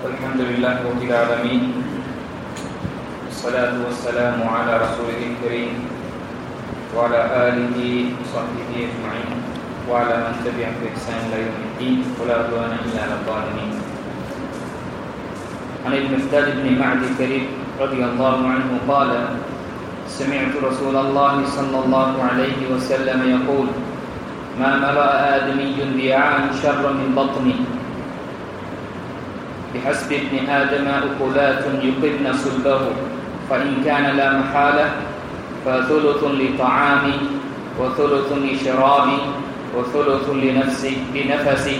الحمد لله رب العالمين. والصلاة والسلام على رسوله الكريم وعلى آله وصحبه أجمعين وعلى من تبعهم بإحسان إلى يوم الدين. ولا عدوان إلا على الظالمين. عن ابن مقداد بن معد كريم رضي الله عنه قال سمعت رسول الله صلى الله عليه وسلم يقول ما ملأ آدمي ذراعا شرا من بطني بحسب ابن آدم أكلات يقبن صلبه فإن كان لا محالة فثلث لطعامي وثلث لشرابي وثلث لنفسي لنفسي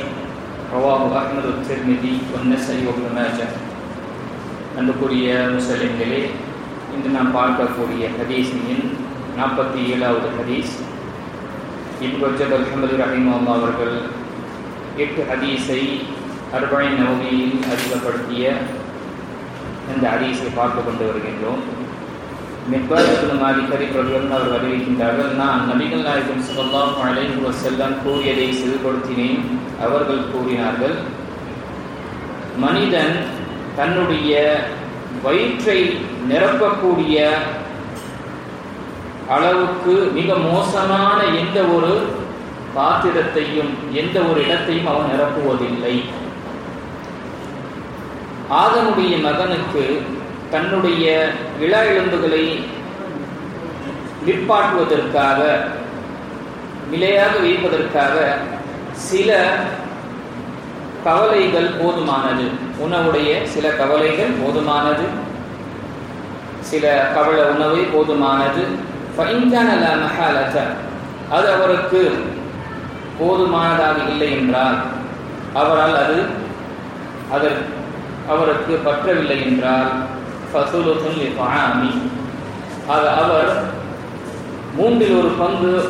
رواه أحمد الترمذي والنسائي وابن ماجه அன்புக்குரிய முஸ்லிம்களே இன்று நாம் பார்க்கக்கூடிய ஹதீஸின் நாற்பத்தி ஏழாவது ஹதீஸ் இன்பஜப் அல்ஹமது ரஹிமல்லா அவர்கள் எட்டு ஹதீஸை அர்பனை நவமியில் அறிமுகப்படுத்திய இந்த ஹதீஸை பார்த்து கொண்டு வருகின்றோம். மெக்பாரத்து மாலி கரிப்பவர்கள் அவர் அறிவிக்கின்றார்கள் நான் நபிகள் நாயகம் மழை அலைஹு செல்லம் கூறியதை செயல்படுத்தினேன் அவர்கள் கூறினார்கள் மனிதன் தன்னுடைய வயிற்றை நிரப்பக்கூடிய அளவுக்கு மிக மோசமான எந்த ஒரு பாத்திரத்தையும் எந்த ஒரு இடத்தையும் அவன் நிரப்புவதில்லை. ஆதனுடைய மகனுக்கு தன்னுடைய இள எலும்புகளை நிற்பாட்டுவதற்காக நிலையாக வைப்பதற்காக சில கவலைகள் போதுமானது. உணவுடைய சில கவலைகள் போதுமானது. சில கவல உணவு போதுமானது. அது அவருக்கு போதுமானதாக இல்லை என்றால் அவரால் அது அதற்கு அவருக்கு பற்றவில்லை என்றால் ஆக அவர் மூன்றில் ஒரு பங்கு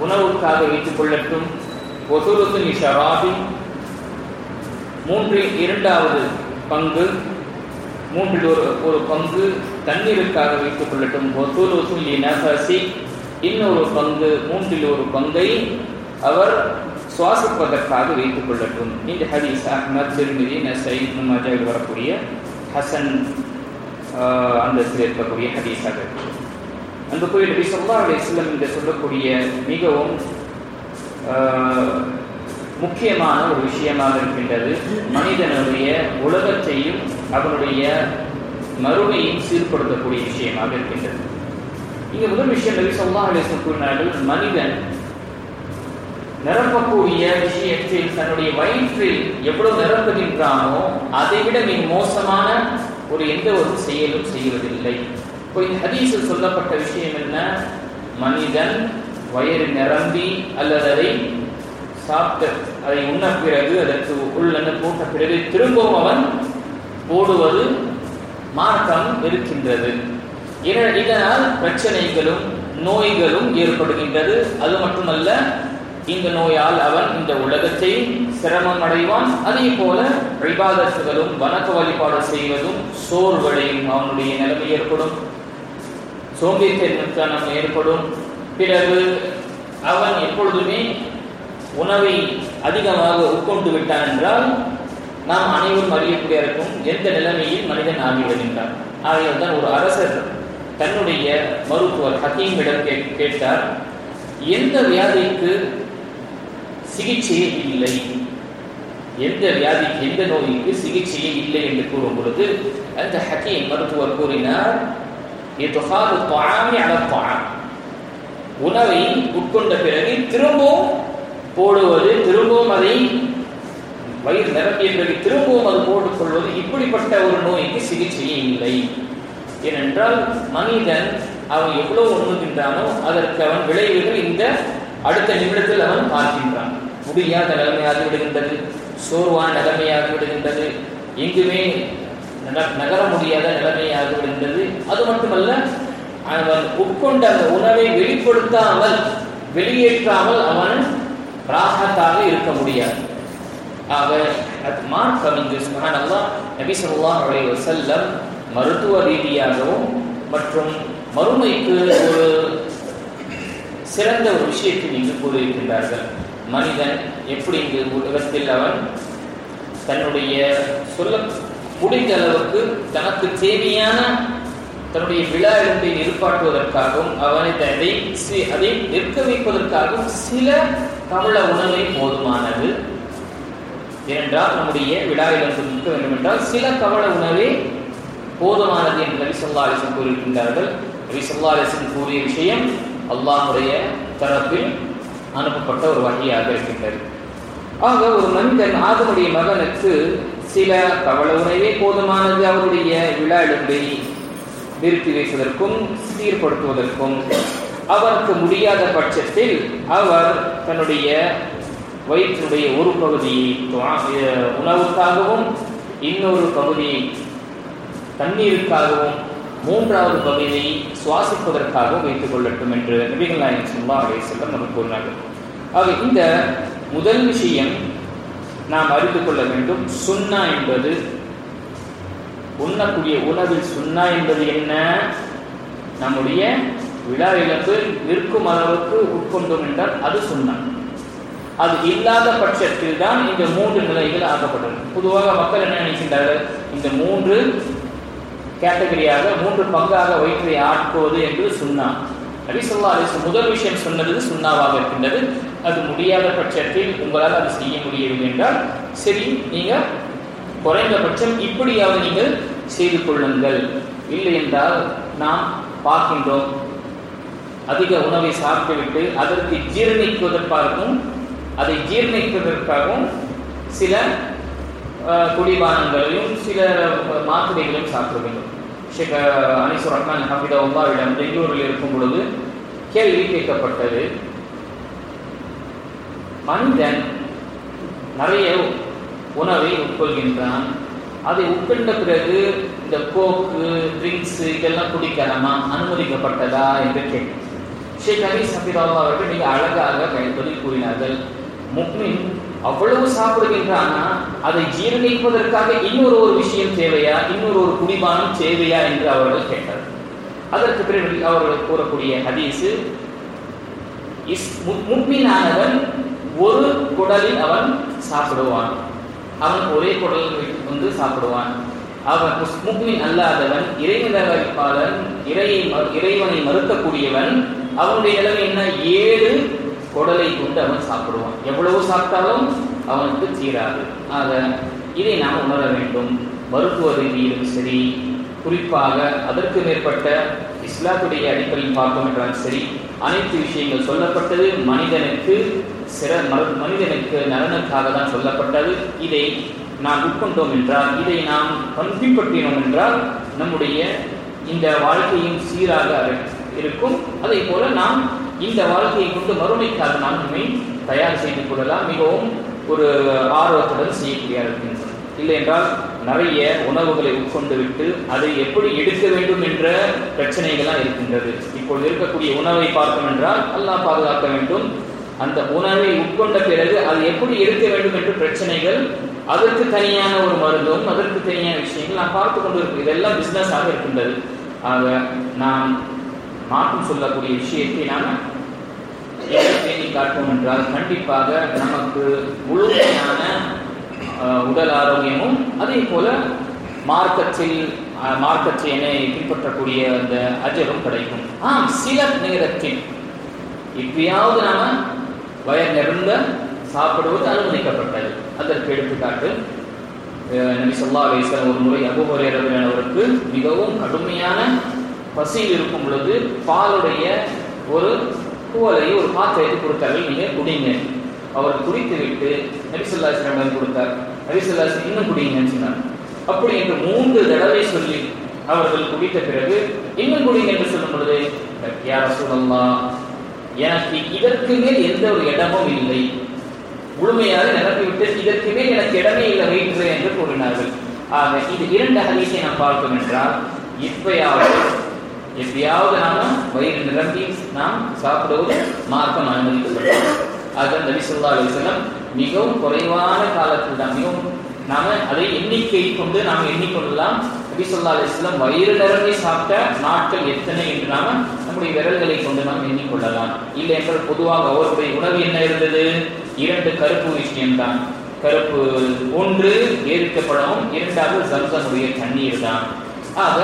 உணவுக்காக வைத்துக் கொள்ளட்டும். ஷராபி. மூன்றில் இரண்டாவது பங்கு மூன்றில் ஒரு ஒரு பங்கு தண்ணீருக்காக வைத்துக் கொள்ளட்டும். ஒசுலுசுல் நஃபசி. இன்னொரு பங்கு மூன்றில் ஒரு பங்கை அவர் சுவாசிப்பதற்காக வைத்துக் கொள்ளட்டும் இந்த ஹதீஸ் அஹ்மத் திருமதி நசை மஜாவில் வரக்கூடிய ஹசன் அந்தஸ்தில் இருக்கக்கூடிய ஹதீஸாக இருக்கு. அந்த கோயில் நபி சொல்லா அலி இஸ்லம் என்று சொல்லக்கூடிய மிகவும் முக்கியமான ஒரு விஷயமாக இருக்கின்றது. மனிதனுடைய உலகத்தையும் அவனுடைய மறுமையும் சீர்படுத்தக்கூடிய விஷயமாக இருக்கின்றது. இங்கே முதல் விஷயம் நபி சொல்லா அலிஸ்லம் கூறினார்கள் மனிதன் நிரப்பக்கூடிய விஷயத்தில் தன்னுடைய வயிற்றில் எவ்வளவு நிரப்புகின்றானோ அதை விட மிக மோசமான ஒரு எந்த ஒரு செயலும் செய்வதில்லை. இப்போ இந்த ஹதீஸில் சொல்லப்பட்ட விஷயம் என்ன? மனிதன் வயிறு நிரம்பி அல்லது அதை சாப்பிட்டு அதை உண்ண பிறகு அதற்கு உள்ளன்னு போட்ட பிறகு திரும்பவும் அவன் போடுவது மார்க்கம் இருக்கின்றது இதனால் பிரச்சனைகளும் நோய்களும் ஏற்படுகின்றது. அது மட்டுமல்ல இந்த நோயால் அவன் இந்த உலகத்தை சிரமம் அடைவான் அதே போல விவாதத்துகளும் வணக்க வழிபாடு செய்வதும் சோர்வடையும். அவனுடைய நிலைமை ஏற்படும். சோம்பேறித்தனம் ஏற்படும். பிறகு அவன் எப்பொழுதுமே உணவை அதிகமாக உட்கொண்டு விட்டான் என்றால் நாம் அனைவரும் அறியக்கூடிய இருக்கும் எந்த நிலைமையில் மனிதன் ஆகிவிடுகின்றான் ஆகையால் தான் ஒரு அரசர் தன்னுடைய மருத்துவர் ஹக்கீமிடம் கேட்டார் எந்த வியாதிக்கு சிகிச்சையே இல்லை. எந்த வியாதிக்கு எந்த நோய்க்கு சிகிச்சையே இல்லை என்று கூறும் பொழுது அந்த ஹக்கீம் மருத்துவர் கூறினார் உணவை உட்கொண்ட பிறகு திரும்பவும் போடுவது திரும்பவும் அதை வயிறு நிரம்பிய பிறகு திரும்பவும் அது போட்டுக்கொள்வது இப்படிப்பட்ட ஒரு நோய்க்கு சிகிச்சையே இல்லை. ஏனென்றால் மனிதன் அவன் எவ்வளவு உண்ணுகின்றானோ அதற்கு அவன் விளைவுகள் இந்த அடுத்த நிமிடத்தில் அவன் பார்க்கின்றான். முடியாத நிலைமையாகி விடுகின்றது சோர்வான நிலைமையாகி விடுகின்றது எங்குமே நகர முடியாத நிலைமையாகி விடுகின்றது அது மட்டுமல்ல அவன் உட்கொண்ட அந்த உணவை வெளிப்படுத்தாமல் வெளியேற்றாமல் அவன் ராகத்தாக இருக்க முடியாது. ஆக மார்க்கம் இங்கு சுகானல்லா நபி சொல்லா அலைய செல்லம் மருத்துவ ரீதியாகவும் மற்றும் மறுமைக்கு ஒரு சிறந்த ஒரு விஷயத்தை இங்கு கூறியிருக்கின்றார்கள். மனிதன் எப்படி இங்கு உலகத்தில் அவன் தன்னுடைய சொல்ல முடிந்த அளவுக்கு தனக்கு தேவையான தன்னுடைய விழா இடத்தை நிற்பாட்டுவதற்காகவும் அவனை அதை அதை நிற்க வைப்பதற்காகவும் சில தமிழ உணவை போதுமானது. ஏனென்றால் நம்முடைய விழா இடத்தில் நிற்க வேண்டும் என்றால் சில கவள உணவே போதுமானது என்று நபி சொல்லா அலிசன் கூறியிருக்கின்றார்கள் நபி சொல்லா அலிசன் கூறிய விஷயம் அல்லாஹுடைய தரப்பில் அனுப்பப்பட்ட ஒரு வகையாக இருக்கின்றது. ஆக ஒரு மனிதன் ஆதமுடைய மகனுக்கு சில கவள உணவே போதுமானது அவருடைய விழா இடத்தை நிறுத்தி வைப்பதற்கும் சீர்படுத்துவதற்கும் அவருக்கு முடியாத பட்சத்தில் அவர் தன்னுடைய வயிற்றினுடைய ஒரு பகுதியை உணவுக்காகவும் இன்னொரு பகுதியை தண்ணீருக்காகவும் மூன்றாவது பகுதியை சுவாசிப்பதற்காகவும் வைத்துக் கொள்ளட்டும் என்று நபிகள் நாயகம் சுல்லா அலை செல்லம் நமக்கு கூறினார்கள். ஆக இந்த முதல் விஷயம் நாம் அறிந்து கொள்ள வேண்டும். சுன்னா என்பது உண்ணக்கூடிய உணவில் சுண்ணா என்பது என்ன? நம்முடைய விழா இழப்பு நிற்கும் அளவுக்கு உட்கொண்டோம் என்றால் அது சுண்ணா அது இல்லாத பட்சத்தில் தான் இந்த மூன்று நிலைகள் ஆக்கப்பட்டது பொதுவாக மக்கள் என்ன நினைக்கின்றார்கள்? இந்த மூன்று கேட்டகரியாக மூன்று பங்காக வயிற்றை ஆட்குவது என்று சுன்னா நபி சொல்லா முதல் விஷயம் சொன்னது சுண்ணாவாக இருக்கின்றது. அது முடியாத பட்சத்தில் உங்களால் அது செய்ய முடியவில்லை என்றால் சரி நீங்க குறைந்தபட்சம் இப்படியாவது நீங்கள் செய்து கொள்ளுங்கள். இல்லை என்றால் நாம் பார்க்கின்றோம். அதிக உணவை சாப்பிட்டுவிட்டு அதற்கு ஜீர்ணிக்குவதற்காகவும் அதை ஜீரணிப்பதற்காகவும் சில குடிபானங்களையும் சில மாத்திரைகளையும் சாப்பிட வேண்டும். ஷேக் அனிசுர் ரஹ்மான் ஹபிதா உல்லாவிடம் பெங்களூரில் இருக்கும் பொழுது கேள்வி கேட்கப்பட்டது. மனிதன் நிறைய உணவை உட்கொள்கின்றான். அதை உட்கொண்ட பிறகு இந்த கோக்கு ட்ரிங்க்ஸ் இதெல்லாம் குடிக்கலாமா? அனுமதிக்கப்பட்டதா என்று கேட்டேன். ஷேக் அலி சபிராவா அவர்கள் மிக அழகாக பதில் கூறினார்கள். முக்மின் அவ்வளவு சாப்பிடுகின்றானா? அதை ஜீரணிப்பதற்காக இன்னொரு ஒரு விஷயம் தேவையா? இன்னொரு ஒரு குடிபானம் தேவையா என்று அவர்கள் கேட்டார்கள். அதற்கு பிறகு அவர்கள் கூறக்கூடிய ஹதீஸு இஸ் மு- ஒரு குடலில் அவன் சாப்பிடுவான். அவன் ஒரே குடலில் வைத்துக் கொண்டு சாப்பிடுவான். அவன் முக்மின் அல்லாதவன் இறைநிலவரிப்பாளன் இறையை இறைவனை மறுக்கக்கூடியவன் அவனுடைய நிலைமை என்ன? ஏழு குடலை கொண்டு அவன் சாப்பிடுவான். எவ்வளவு சாப்பிட்டாலும் அவனுக்கு சீராது ஆக இதை நாம் உணர வேண்டும். மருத்துவ ரீதியிலும் சரி. குறிப்பாக அதற்கு மேற்பட்ட இஸ்லாத்துடைய அடிப்படையில் பார்த்தோம் என்றாலும் சரி. அனைத்து விஷயங்கள் சொல்லப்பட்டது மனிதனுக்கு சிற மரு- மனிதனுக்கு நலனுக்காக தான் சொல்லப்பட்டது. இதை நாம் உட்கொண்டோம் என்றால் இதை நாம் பின்பற்றினோம் என்றால் நம்முடைய இந்த வாழ்க்கையும் சீராக இருக்கும். அதே போல நாம் இந்த வாழ்க்கையை கொண்டு மறுமைக்காக நாம் நம்மை தயார் செய்து கொள்ளலாம். மிகவும் ஒரு ஆர்வத்துடன் செய்யக்கூடிய இருக்கின்றோம் இல்லை என்றால் நிறைய உணவுகளை உட்கொண்டு விட்டு அதை எப்படி எடுக்க வேண்டும் என்ற பிரச்சனைகள்லாம் இருக்கின்றது. இப்பொழுது இருக்கக்கூடிய உணவை பார்த்தோம் என்றால் எல்லாம் பாதுகாக்க வேண்டும். அந்த உணவை உட்கொண்ட பிறகு அது எப்படி எடுக்க வேண்டும் என்ற பிரச்சனைகள் அதற்கு தனியான ஒரு மருந்தும் அதற்கு தனியான விஷயங்கள் நாம் பார்த்து கொண்டு இருக்கோம் இதெல்லாம் பிஸ்னஸாக இருக்கின்றது. ஆக நாம் மாற்றம் சொல்லக்கூடிய விஷயத்தை நாம் எதை பேணி காட்டும் என்றால் கண்டிப்பாக நமக்கு முழுமையான உடல் ஆரோக்கியமும் அதே போல மார்க்கத்தில் அஹ், மார்க்கத்தை என்னை பின்பற்றக்கூடிய அந்த அஜரும் கிடைக்கும். ஆம் சில நேரத்தில் இப்பயாவது நாம வயர் நிறந்த சாப்பிடுவது அனுமதிக்கப்பட்டது. அதற்கு எடுத்துக்காட்டு நபி சொல்லா அலிஸ்லாம் ஒரு முறை அபுஹரேரவன் மிகவும் கடுமையான பசியில் இருக்கும் பொழுது பாலுடைய ஒரு குவலை ஒரு பாத்திரத்தை கொடுத்தார்கள். நீங்க குடிங்க. அவர் குடித்து விட்டு நபிசல்லாசிரம் கொடுத்தார். நபிசல்லாசி இன்னும் குடிங்கன்னு சொன்னார். அப்படி என்று மூன்று தடவை சொல்லி அவர்கள் குடித்த பிறகு இன்னும் குடிங்க என்று சொல்லும் பொழுது யார சொல்லலாம் எனக்கு இதற்கு மேல் எந்த ஒரு இடமும் இல்லை. முழுமையாக நிரப்பிவிட்டு இதற்கு மேல் எனக்கு இடமே இல்லை வயிற்று என்று கூறினார்கள். ஆக இது இரண்டு ஹதீஸை நாம் பார்த்தோம் என்றால் இப்பயாவது எப்பயாவது நாம வயிறு நிரம்பி நாம் சாப்பிடுவது மார்க்கம் அனுமதிக்கப்படும் அதுதான் நபி சொல்லா மிகவும் குறைவான காலத்தில் தான் மிகவும் நாம அதை எண்ணிக்கை கொண்டு நாம் எண்ணிக்கொள்ளலாம். நபி சொல்லா அலிஸ்லாம் வயிறு நிரம்பி சாப்பிட்ட நாட்கள் எத்தனை என்று நாம நம்முடைய விரல்களை கொண்டு நாம் எண்ணிக்கொள்ளலாம். இல்லை என்றால் பொதுவாக அவருடைய உணவு என்ன இருந்தது? இரண்டு கருப்பு விஷயம்தான். கருப்பு ஒன்று ஏற்கப்படவும் இரண்டாவது ஜம்சமுடைய தண்ணீர் தான் ஆக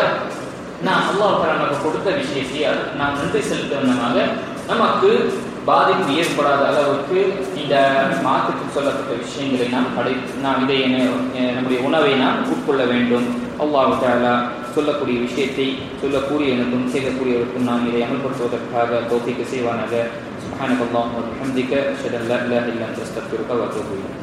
நான் அல்லாஹ் நமக்கு கொடுத்த விஷயத்தை நாம் நன்றி செலுத்துவதாக நமக்கு பாதிப்பு ஏற்படாத அளவுக்கு இந்த மாற்றுக்கு சொல்லப்பட்ட விஷயங்களை நாம் கடை நாம் இதை என- நம்முடைய உணவை நாம் உட்கொள்ள வேண்டும். அல்லாஹ் சொல்லக்கூடிய விஷயத்தை சொல்லக்கூடிய எனக்கும் செய்யக்கூடியவருக்கும் நாம் இதை அமல்படுத்துவதற்காக தோப்பிக்கு செய்வானாக. சுப்ஹானக அல்லாஹும்ம வபிஹம்திக அஷ்ஹது இல்லை லா இலாஹா இல்லா